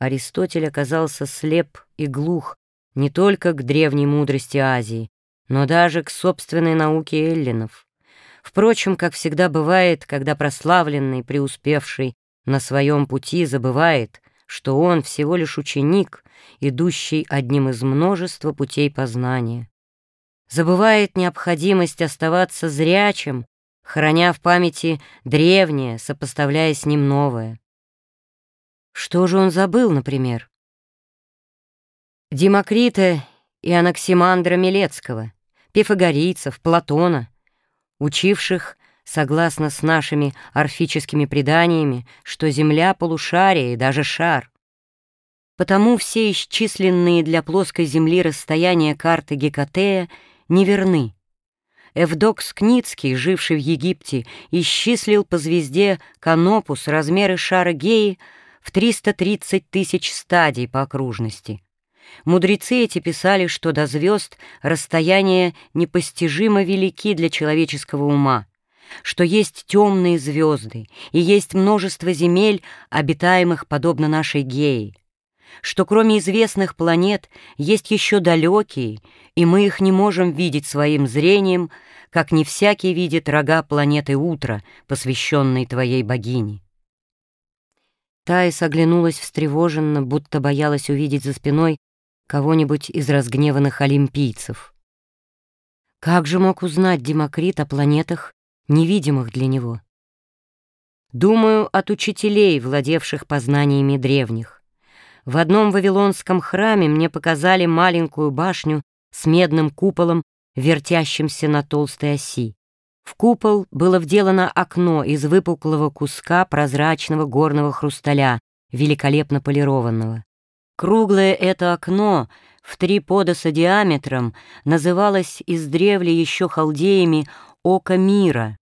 Аристотель оказался слеп и глух не только к древней мудрости Азии, но даже к собственной науке эллинов. Впрочем, как всегда бывает, когда прославленный, преуспевший на своем пути забывает, что он всего лишь ученик, идущий одним из множества путей познания. Забывает необходимость оставаться зрячим, храня в памяти древнее, сопоставляя с ним новое. Что же он забыл, например? Демокрита и Анаксимандра Милецкого, пифагорийцев, Платона, учивших, согласно с нашими орфическими преданиями, что Земля — полушарие и даже шар. Потому все исчисленные для плоской Земли расстояния карты Гекатея неверны. Эвдокс Кницкий, живший в Египте, исчислил по звезде Канопус размеры шара Геи в 330 тысяч стадий по окружности. Мудрецы эти писали, что до звезд расстояния непостижимо велики для человеческого ума, что есть темные звезды и есть множество земель, обитаемых подобно нашей Геи, что кроме известных планет есть еще далекие, и мы их не можем видеть своим зрением, как не всякий видит рога планеты Утра, посвященной твоей богине. Таис оглянулась встревоженно, будто боялась увидеть за спиной кого-нибудь из разгневанных олимпийцев. Как же мог узнать Демокрит о планетах, невидимых для него? Думаю, от учителей, владевших познаниями древних. В одном вавилонском храме мне показали маленькую башню с медным куполом, вертящимся на толстой оси. В купол было вделано окно из выпуклого куска прозрачного горного хрусталя, великолепно полированного. Круглое это окно в три подоса диаметром называлось издревле еще халдеями «Око мира».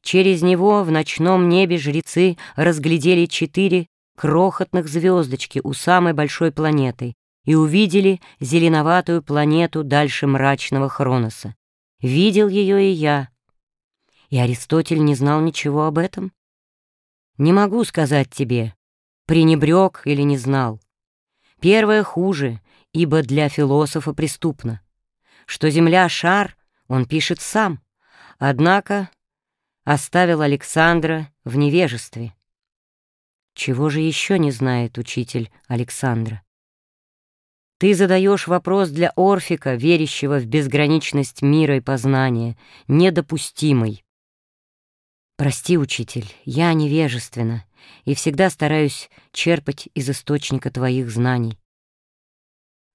Через него в ночном небе жрецы разглядели четыре крохотных звездочки у самой большой планеты и увидели зеленоватую планету дальше мрачного Хроноса. Видел ее и я, и Аристотель не знал ничего об этом? Не могу сказать тебе, пренебрег или не знал. Первое хуже, ибо для философа преступно. Что Земля — шар, он пишет сам, однако оставил Александра в невежестве. Чего же еще не знает учитель Александра? Ты задаешь вопрос для Орфика, верящего в безграничность мира и познания, недопустимый. Прости, учитель, я невежественна и всегда стараюсь черпать из источника твоих знаний.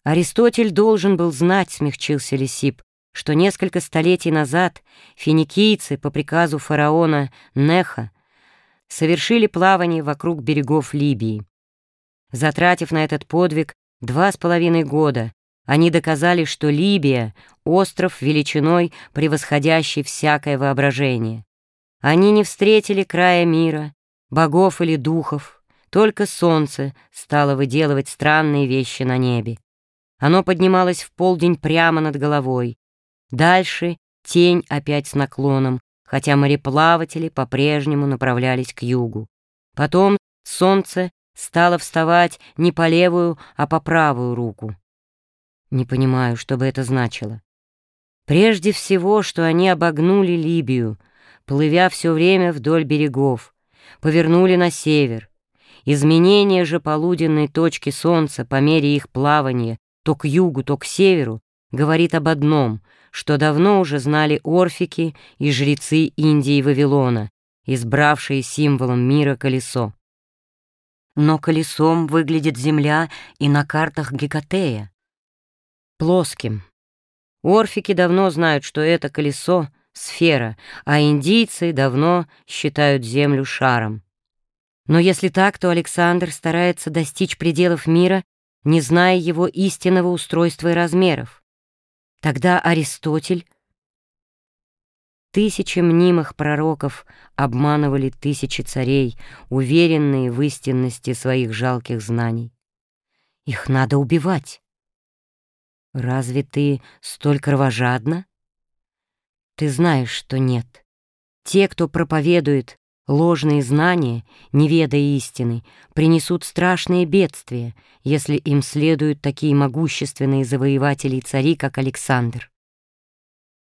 Аристотель должен был знать, смягчился Лисип, что несколько столетий назад финикийцы по приказу фараона Неха совершили плавание вокруг берегов Либии. Затратив на этот подвиг два с половиной года, они доказали, что Либия — остров величиной, превосходящий всякое воображение. Они не встретили края мира, богов или духов, только солнце стало выделывать странные вещи на небе. Оно поднималось в полдень прямо над головой. Дальше тень опять с наклоном, хотя мореплаватели по-прежнему направлялись к югу. Потом солнце стало вставать не по левую, а по правую руку. Не понимаю, что бы это значило. Прежде всего, что они обогнули Либию, плывя все время вдоль берегов, повернули на север. Изменение же полуденной точки солнца по мере их плавания то к югу, то к северу говорит об одном, что давно уже знали орфики и жрецы Индии и Вавилона, избравшие символом мира колесо. Но колесом выглядит земля и на картах Гекатея. Плоским. Орфики давно знают, что это колесо сфера, а индийцы давно считают Землю шаром. Но если так, то Александр старается достичь пределов мира, не зная его истинного устройства и размеров. Тогда Аристотель... Тысячи мнимых пророков обманывали тысячи царей, уверенные в истинности своих жалких знаний. Их надо убивать. Разве ты столь кровожадна? Ты знаешь, что нет. Те, кто проповедует Ложные знания, не ведая истины, принесут страшные бедствия, если им следуют такие могущественные завоеватели и цари, как Александр.